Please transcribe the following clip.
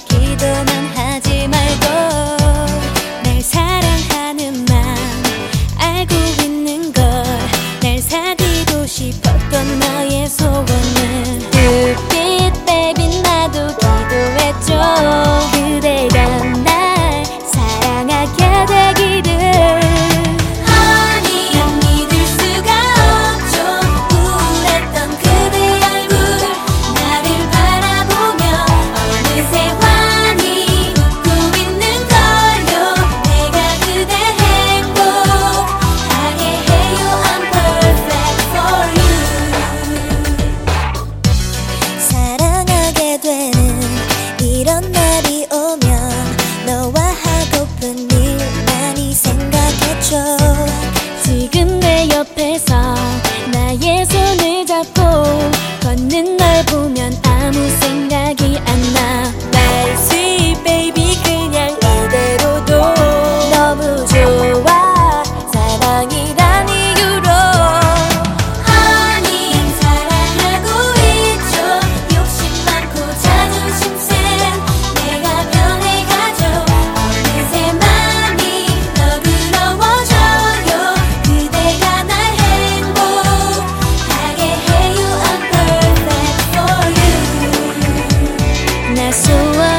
기도만 하 away